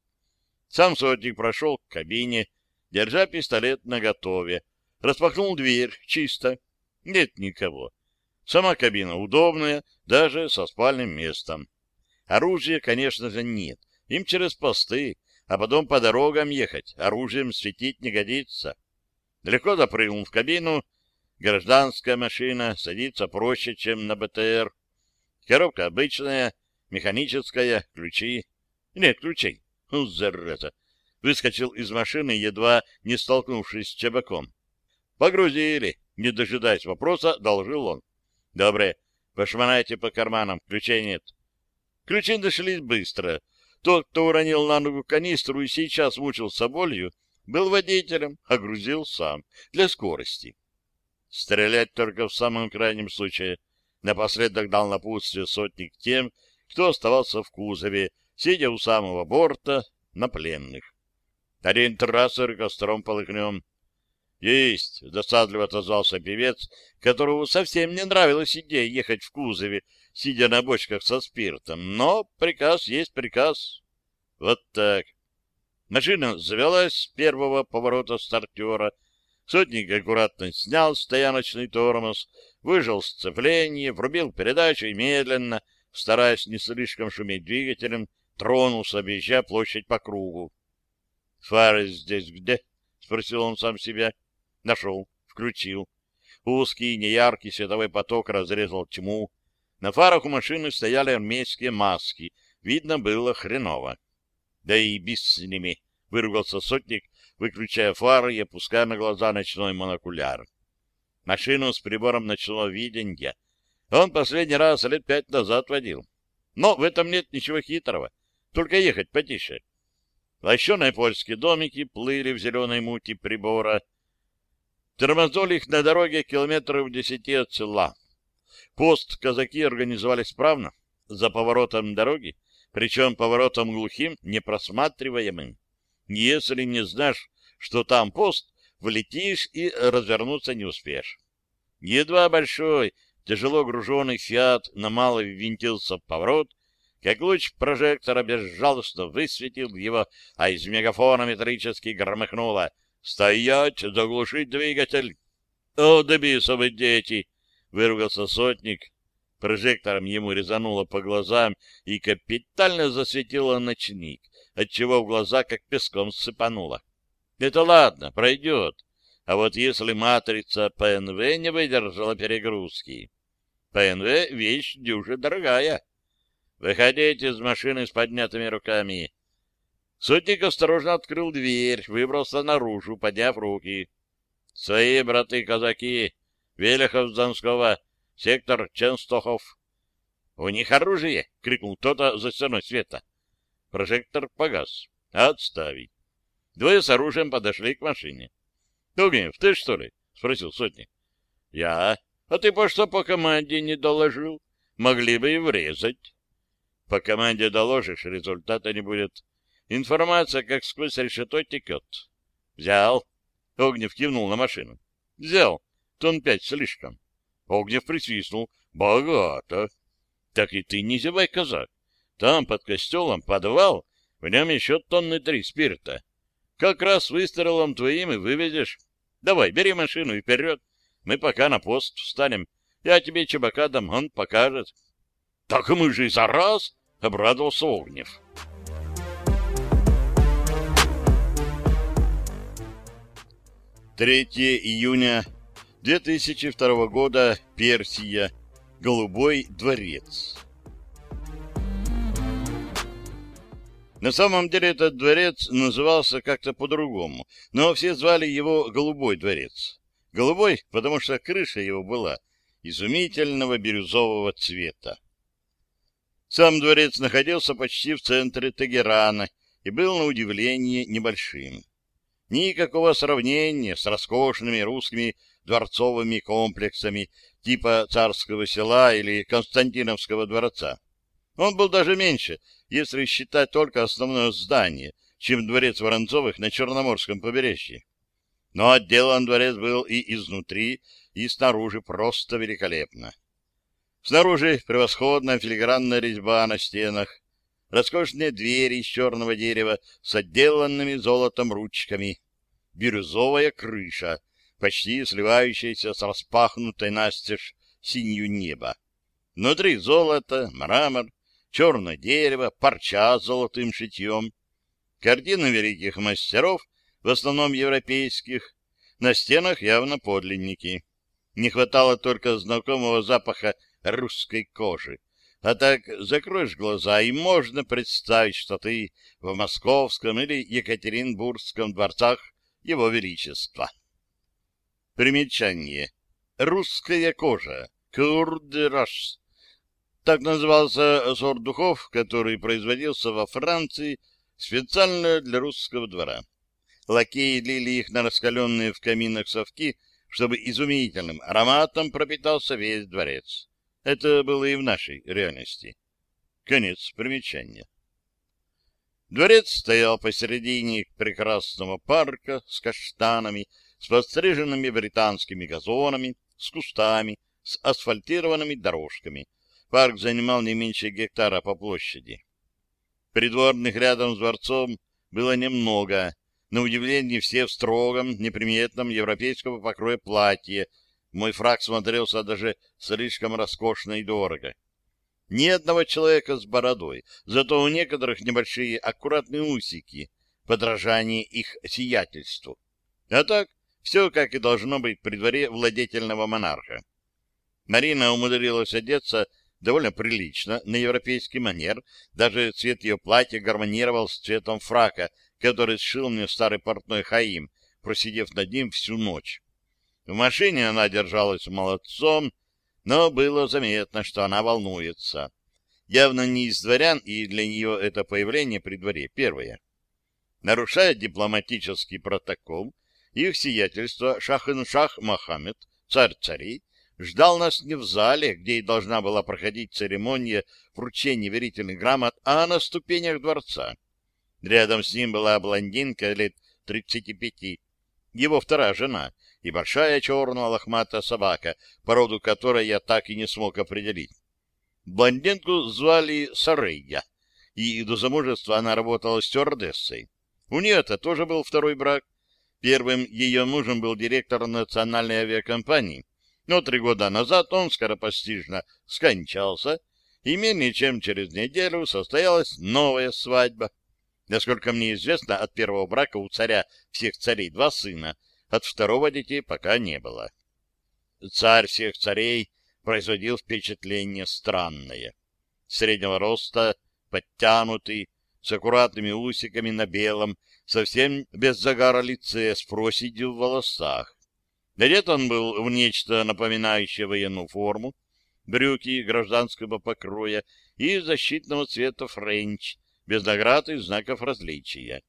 Сам сотник прошел к кабине, держа пистолет наготове. Распахнул дверь, чисто. Нет никого. Сама кабина удобная, даже со спальным местом. Оружия, конечно же, нет. Им через посты, а потом по дорогам ехать. Оружием светить не годится. Легко запрыгнул в кабину. Гражданская машина садится проще, чем на БТР. Коробка обычная, механическая, ключи. Нет ключей. Ну, зараза. Выскочил из машины, едва не столкнувшись с Чебаком. Погрузили. Не дожидаясь вопроса, должил он. Добре, пошмонайте по карманам, ключей нет. Ключи нашлись быстро. Тот, кто уронил на ногу канистру и сейчас мучился болью, был водителем, а грузил сам, для скорости. Стрелять только в самом крайнем случае. Напоследок дал напутствие сотник тем, кто оставался в кузове, сидя у самого борта на пленных. Один трассер костром полыхнем. Есть, досадливо отозвался певец, которому совсем не нравилась идея ехать в кузове, сидя на бочках со спиртом. Но приказ есть приказ. Вот так. Машина завелась с первого поворота стартера. Сотник аккуратно снял стояночный тормоз, выжал сцепление, врубил передачу и медленно, стараясь не слишком шуметь двигателем, тронулся, объезжая площадь по кругу. — Фары здесь где? — спросил он сам себя. Нашел, включил. Узкий, неяркий световой поток разрезал тьму. На фарах у машины стояли армейские маски. Видно было хреново. Да и без с ними, — выругался сотник, выключая фары и опуская на глаза ночной монокуляр. Машину с прибором ночного видения он последний раз лет пять назад водил. Но в этом нет ничего хитрого, только ехать потише. Лощеные польские домики плыли в зеленой мути прибора, Тормознули их на дороге километров десяти от села. Пост казаки организовали справно, за поворотом дороги, причем поворотом глухим, непросматриваемым. Если не знаешь, что там пост, влетишь и развернуться не успеешь. Едва большой, тяжело груженный «Фиат» на мало винтился в поворот, как луч прожектора безжалостно высветил его, а из мегафона металлически громыхнуло — «Стоять! Заглушить двигатель!» «О, да бисовы дети!» — выругался сотник. Прожектором ему резануло по глазам и капитально засветило ночник, отчего в глаза как песком сыпануло. «Это ладно, пройдет. А вот если матрица ПНВ не выдержала перегрузки...» ПНВ — вещь дюже дорогая. Выходите из машины с поднятыми руками. Сотник осторожно открыл дверь, выбрался наружу, подняв руки. — Свои браты-казаки, Велихов Донского, сектор Ченстохов. — У них оружие! — крикнул кто-то за стеной света. Прожектор погас. — Отставить. Двое с оружием подошли к машине. — Тугнев, ты что ли? — спросил сотник. — Я. А ты по что по команде не доложил? Могли бы и врезать. — По команде доложишь, результата не будет. Информация как сквозь решето текет. Взял. Огнев кивнул на машину. Взял. Тон пять слишком. Огнев присвистнул. Богато. Так и ты не зевай, казак. Там под костелом подвал, в нем еще тонны три спирта. Как раз выстрелом твоим и вывезешь. Давай, бери машину и вперед. Мы пока на пост встанем. Я тебе чебака дам, он покажет. — Так мы же и за раз! — обрадовался Огнев. 3 июня 2002 года, Персия, Голубой дворец. На самом деле этот дворец назывался как-то по-другому, но все звали его Голубой дворец. Голубой, потому что крыша его была изумительного бирюзового цвета. Сам дворец находился почти в центре Тегерана и был, на удивление, небольшим. Никакого сравнения с роскошными русскими дворцовыми комплексами типа царского села или Константиновского дворца. Он был даже меньше, если считать только основное здание, чем дворец Воронцовых на Черноморском побережье. Но отделан дворец был и изнутри, и снаружи просто великолепно. Снаружи превосходная филигранная резьба на стенах, роскошные двери из черного дерева с отделанными золотом ручками, бирюзовая крыша, почти сливающаяся с распахнутой настежь синью неба. Внутри золото, мрамор, черное дерево, парча с золотым шитьем, картины великих мастеров, в основном европейских, На стенах явно подлинники. Не хватало только знакомого запаха русской кожи. А так закроешь глаза, и можно представить, что ты в Московском или Екатеринбургском дворцах Его Величества. Примечание. Русская кожа. Курдераш. Так назывался сорт духов, который производился во Франции специально для русского двора. Лакеи лили их на раскаленные в каминах совки, чтобы изумительным ароматом пропитался весь дворец. Это было и в нашей реальности. Конец примечания. Дворец стоял посередине прекрасного парка с каштанами, с подстриженными британскими газонами, с кустами, с асфальтированными дорожками. Парк занимал не меньше гектара по площади. Придворных рядом с дворцом было немного. На удивление все в строгом, неприметном европейского покроя платье. Мой фраг смотрелся даже слишком роскошно и дорого. Ни одного человека с бородой, зато у некоторых небольшие аккуратные усики, подражание их сиятельству. А так, все, как и должно быть при дворе владетельного монарха. Марина умудрилась одеться довольно прилично, на европейский манер. Даже цвет ее платья гармонировал с цветом фрака, который сшил мне старый портной Хаим, просидев над ним всю ночь. В машине она держалась молодцом, но было заметно, что она волнуется. Явно не из дворян, и для нее это появление при дворе первое. Нарушая дипломатический протокол, их сиятельство Шах-ин-Шах Мохаммед, царь царей, ждал нас не в зале, где и должна была проходить церемония вручения верительных грамот, а на ступенях дворца. Рядом с ним была блондинка лет тридцати пяти, его вторая жена и большая черная лохматая собака, породу которой я так и не смог определить. Блондинку звали Сарейя, и до замужества она работала стюардессой. У нее это тоже был второй брак. Первым ее мужем был директор национальной авиакомпании, но три года назад он скоропостижно скончался, и менее чем через неделю состоялась новая свадьба. Насколько мне известно, от первого брака у царя всех царей два сына, от второго детей пока не было. Царь всех царей производил впечатление странное. Среднего роста, подтянутый, с аккуратными усиками на белом, совсем без загара лице, с проседью в волосах. Одет он был в нечто напоминающее военную форму, брюки гражданского покроя и защитного цвета френч, без наград и знаков различия.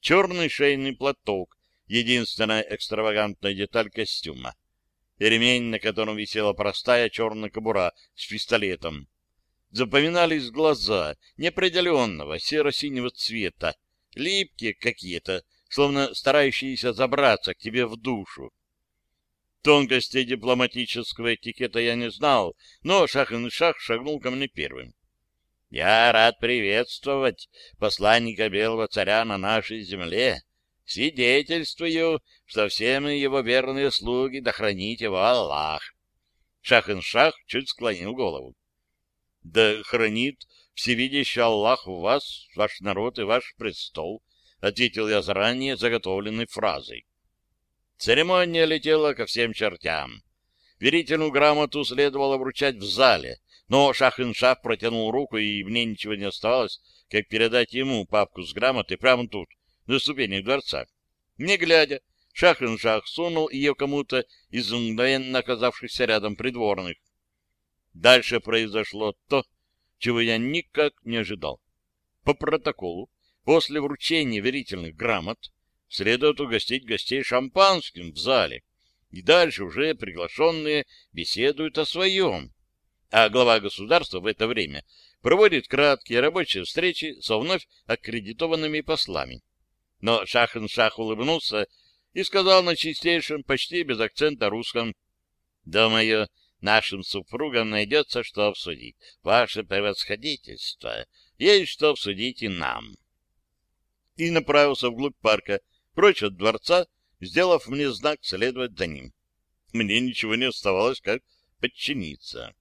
Черный шейный платок — единственная экстравагантная деталь костюма. И ремень, на котором висела простая черная кобура с пистолетом. Запоминались глаза неопределенного серо-синего цвета, липкие какие-то, словно старающиеся забраться к тебе в душу. Тонкостей дипломатического этикета я не знал, но Шах-ин-Шах шагнул ко мне первым. «Я рад приветствовать посланника Белого Царя на нашей земле. Свидетельствую, что все мы его верные слуги, да хранит его Аллах». Шах-ин-Шах чуть склонил голову. «Да хранит всевидящий Аллах вас, ваш народ и ваш престол», — ответил я заранее заготовленной фразой. Церемония летела ко всем чертям. Верительную грамоту следовало вручать в зале, но Шах-ин-Шах протянул руку, и мне ничего не оставалось, как передать ему папку с грамотой прямо тут, на ступенях дворца. Не глядя, Шах-ин-Шах сунул ее кому-то из мгновенно оказавшихся рядом придворных. Дальше произошло то, чего я никак не ожидал. По протоколу, после вручения верительных грамот, следует угостить гостей шампанским в зале, и дальше уже приглашенные беседуют о своем. А глава государства в это время проводит краткие рабочие встречи со вновь аккредитованными послами. Но Шахен-Шах улыбнулся и сказал на чистейшем, почти без акцента русском, «Думаю, нашим супругам найдется, что обсудить. Ваше превосходительство, есть что обсудить и нам». И направился вглубь парка, прочь от дворца, сделав мне знак следовать за ним. Мне ничего не оставалось, как подчиниться.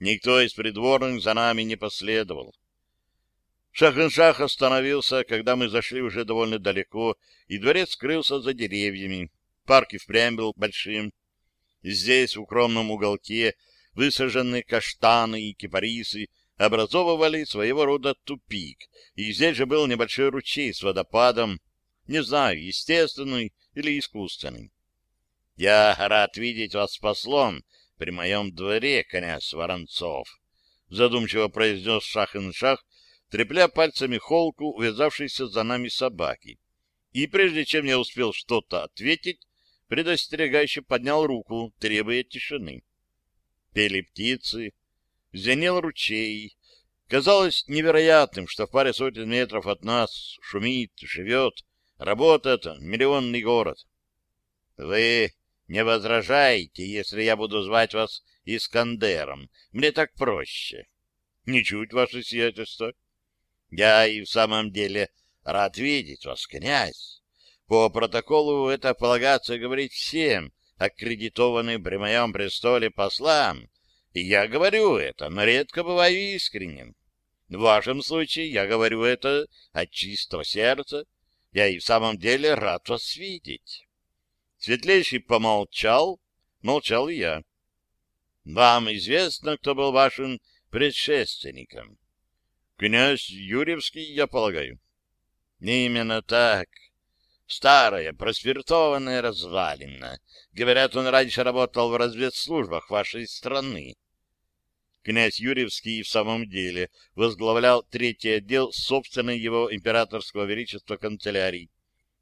Никто из придворных за нами не последовал. Шах-ин-Шах остановился, когда мы зашли уже довольно далеко, и дворец скрылся за деревьями. Парк и впрямь был большим. Здесь, в укромном уголке, высаженные каштаны и кипарисы образовывали своего рода тупик, и здесь же был небольшой ручей с водопадом, не знаю, естественный или искусственный. Я рад видеть вас послом при моем дворе, князь Воронцов, задумчиво произнес Шах-ин-Шах, трепля пальцами холку, увязавшейся за нами собаки. И прежде чем я успел что-то ответить, предостерегающе поднял руку, требуя тишины. Пели птицы, звенел ручей. Казалось невероятным, что в паре сотен метров от нас шумит, живет, работает миллионный город. Вы не возражаете, если я буду звать вас Искандером? Мне так проще. Ничуть, ваше сиятельство. Я и в самом деле рад видеть вас, князь. По протоколу это полагается говорить всем аккредитованным при моем престоле послам, и я говорю это, но редко бываю искренним. В вашем случае я говорю это от чистого сердца. Я и в самом деле рад вас видеть. Светлейший помолчал, молчал и я. Вам известно, кто был вашим предшественником? Князь Юрьевский, я полагаю. Именно так. Старая, просвертованная развалина. Говорят, он раньше работал в разведслужбах вашей страны. Князь Юрьевский в самом деле возглавлял третий отдел собственной его императорского величества канцелярии.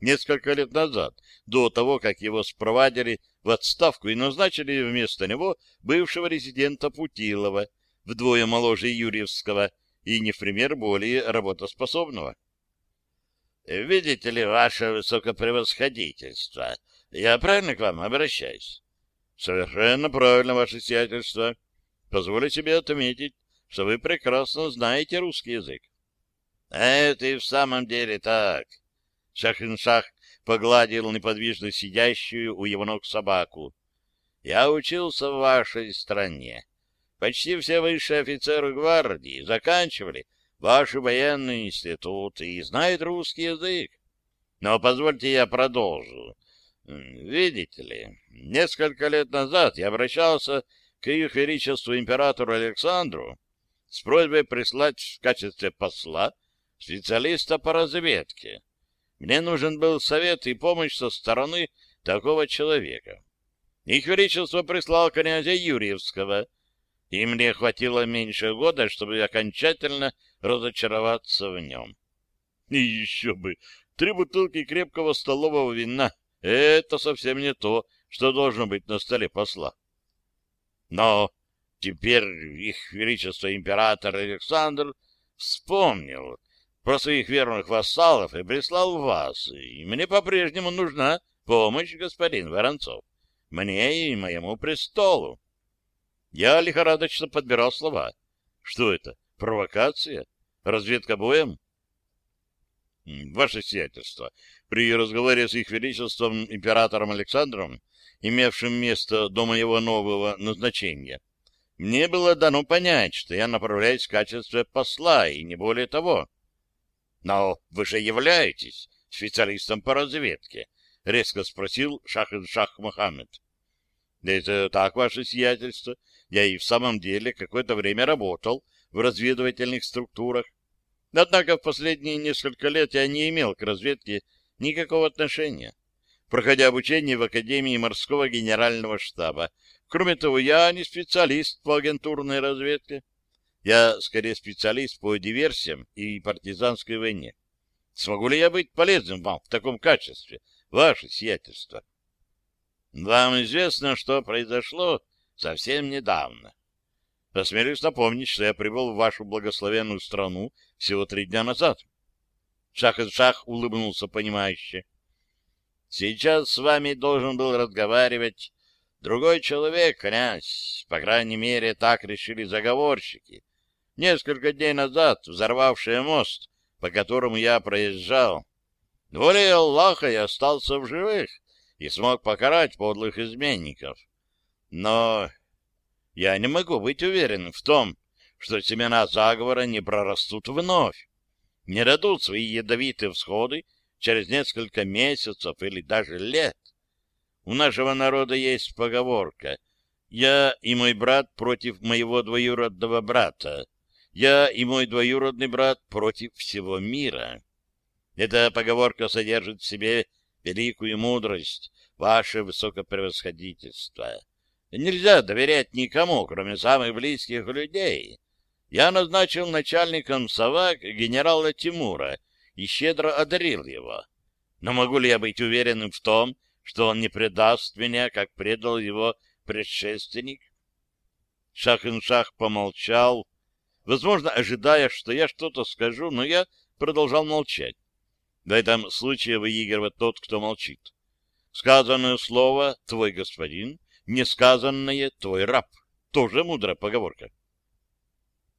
Несколько лет назад, до того, как его спровадили в отставку и назначили вместо него бывшего резидента Путилова, вдвое моложе Юрьевского и не в пример более работоспособного. Видите ли, ваше высокопревосходительство, я правильно к вам обращаюсь? Совершенно правильно, ваше сиятельство. Позволю себе отметить, что вы прекрасно знаете русский язык. Это и в самом деле так. Шахиншах погладил неподвижно сидящую у его ног собаку. Я учился в вашей стране. Почти все высшие офицеры гвардии заканчивали ваши военные институты и знают русский язык. Но позвольте я продолжу. Видите ли, несколько лет назад я обращался к их величеству императору Александру с просьбой прислать в качестве посла специалиста по разведке. Мне нужен был совет и помощь со стороны такого человека. Их величество прислал князя Юрьевского, и мне хватило меньше года, чтобы окончательно разочароваться в нем. И еще бы! Три бутылки крепкого столового вина — это совсем не то, что должно быть на столе посла. Но теперь их величество император Александр вспомнил про своих верных вассалов и прислал вас, и мне по-прежнему нужна помощь, господин Воронцов, мне и моему престолу. Я лихорадочно подбирал слова. Что это? Провокация? Разведка боем? Ваше сиятельство, при разговоре с их величеством императором Александром, имевшим место до моего нового назначения, мне было дано понять, что я направляюсь в качестве посла, и не более того. Но вы же являетесь специалистом по разведке, — резко спросил Шах-ин-Шах Мухаммед. — Это так, ваше сиятельство, я и в самом деле какое-то время работал в разведывательных структурах. Однако в последние несколько лет я не имел к разведке никакого отношения, проходя обучение в Академии морского генерального штаба. Кроме того, я не специалист по агентурной разведке. Я скорее специалист по диверсиям и партизанской войне. Смогу ли я быть полезным вам в таком качестве, ваше сиятельство? Вам известно, что произошло совсем недавно. Осмелюсь напомнить, что я прибыл в вашу благословенную страну всего три дня назад. Шах-шах улыбнулся понимающе. Сейчас с вами должен был разговаривать другой человек, князь. По крайней мере, так решили заговорщики. Несколько дней назад взорвавший мост, по которому я проезжал. Волей Аллаха я остался в живых и смог покарать подлых изменников. Но я не могу быть уверен в том, что семена заговора не прорастут вновь, не дадут свои ядовитые всходы через несколько месяцев или даже лет. У нашего народа есть поговорка «Я и мой брат против моего двоюродного брата. Я и мой двоюродный брат против всего мира». Эта поговорка содержит в себе великую мудрость, ваше высокопревосходительство. Нельзя доверять никому, кроме самых близких людей. Я назначил начальником САВАК генерала Тимура и щедро одарил его. Но могу ли я быть уверенным в том, что он не предаст меня, как предал его предшественник? Шах-ин-Шах помолчал, возможно, ожидая, что я что-то скажу, но я продолжал молчать. В этом случае выигрывает тот, кто молчит. Сказанное слово — твой господин, несказанное — твой раб. Тоже мудрая поговорка.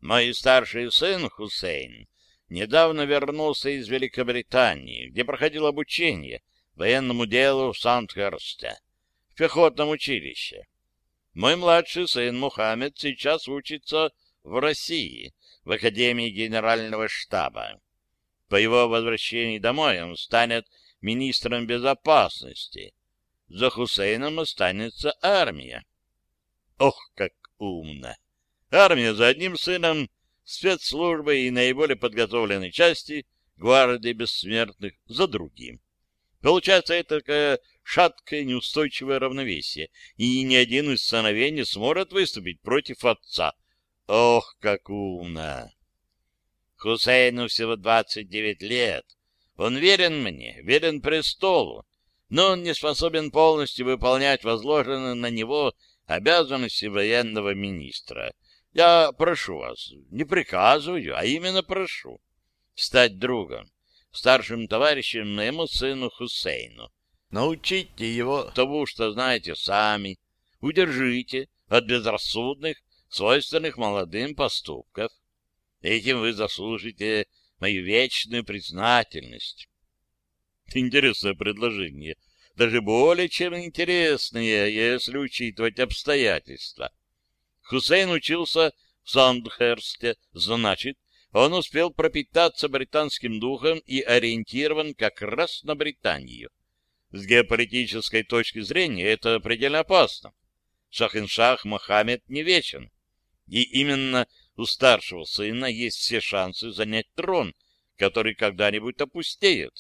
Мой старший сын Хусейн недавно вернулся из Великобритании, где проходил обучение военному делу в Сандхерсте, в пехотном училище. Мой младший сын Мухаммед сейчас учится в России, в Академии Генерального штаба. По его возвращении домой он станет министром безопасности. За Хусейном останется армия. Ох, как умно! Армия за одним сыном, спецслужбы и наиболее подготовленной части гвардии бессмертных за другим. Получается это такое шаткое неустойчивое равновесие, и ни один из сыновей не сможет выступить против отца. Ох, как умно! Хусейну всего двадцать девять лет, он верен мне, верен престолу, но он не способен полностью выполнять возложенные на него обязанности военного министра. Я прошу вас, не приказываю, а именно прошу, стать другом, старшим товарищем моему сыну Хусейну. Научите его тому, что знаете сами, удержите от безрассудных, свойственных молодым поступков. Этим вы заслужите мою вечную признательность. Интересное предложение. Даже более чем интересное, если учитывать обстоятельства. Хусейн учился в Сандхерсте, значит, он успел пропитаться британским духом и ориентирован как раз на Британию. С геополитической точки зрения это предельно опасно. Шах-ин-Шах Мохаммед не вечен. И именно у старшего сына есть все шансы занять трон, который когда-нибудь опустеет.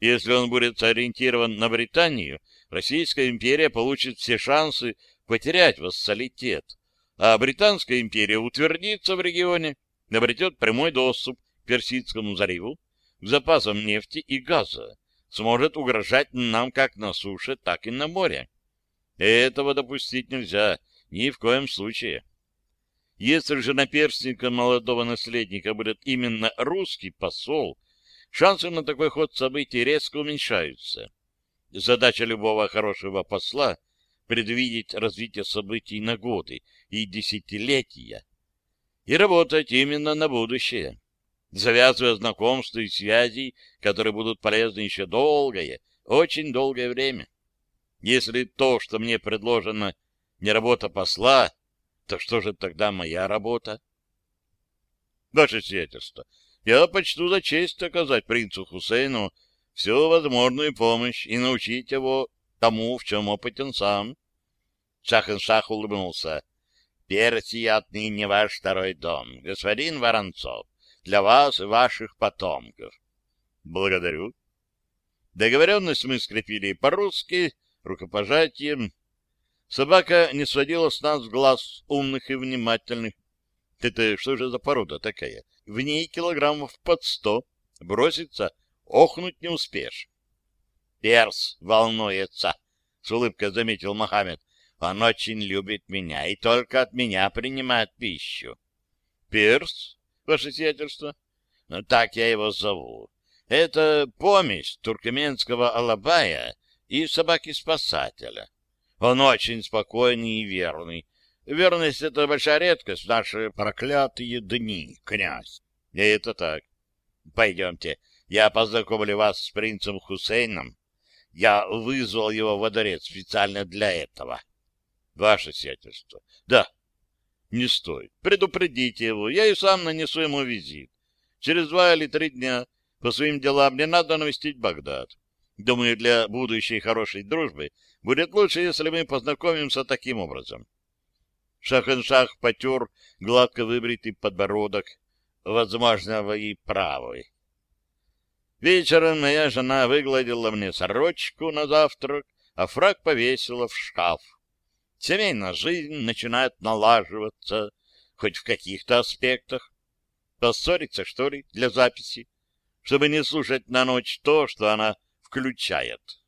Если он будет ориентирован на Британию, Российская империя получит все шансы потерять вассалитет, а Британская империя утвердится в регионе, обретет прямой доступ к Персидскому заливу, к запасам нефти и газа, сможет угрожать нам как на суше, так и на море. Этого допустить нельзя ни в коем случае. Если же наперстником молодого наследника будет именно русский посол, шансы на такой ход событий резко уменьшаются. Задача любого хорошего посла — предвидеть развитие событий на годы и десятилетия и работать именно на будущее, завязывая знакомства и связи, которые будут полезны еще долгое, очень долгое время. Если то, что мне предложено, не работа посла, то что же тогда моя работа? Ваше сиятельство, я почту за честь оказать принцу Хусейну всю возможную помощь и научить его тому, в чем опытен сам. Шах-ин-Шах улыбнулся. Персия отныне ваш второй дом, господин Воронцов, для вас и ваших потомков. Благодарю. Договоренность мы скрепили по-русски, рукопожатием, Собака не сводила с нас глаз умных и внимательных. Это что же за порода такая? В ней килограммов под сто. Бросится, охнуть не успеешь. Перс волнуется, — с улыбкой заметил Мохаммед. Он очень любит меня и только от меня принимает пищу. Перс, ваше сиятельство? Ну, так я его зову. Это помесь туркменского алабая и собаки-спасателя. Он очень спокойный и верный. Верность — это большая редкость в наши проклятые дни, князь. И это так. Пойдемте, я познакомлю вас с принцем Хусейном. Я вызвал его во дворец специально для этого. Ваше сиятельство. Да. Не стоит. Предупредите его. Я и сам нанесу ему визит. Через два или три дня по своим делам мне надо навестить Багдад. Думаю, для будущей хорошей дружбы будет лучше, если мы познакомимся таким образом. Шах-эн-шах потер гладко выбритый подбородок, возможно, и правый. Вечером моя жена выгладила мне сорочку на завтрак, а фраг повесила в шкаф. Семейная жизнь начинает налаживаться, хоть в каких-то аспектах. Поссориться, что ли, для записи, чтобы не слушать на ночь то, что она включает.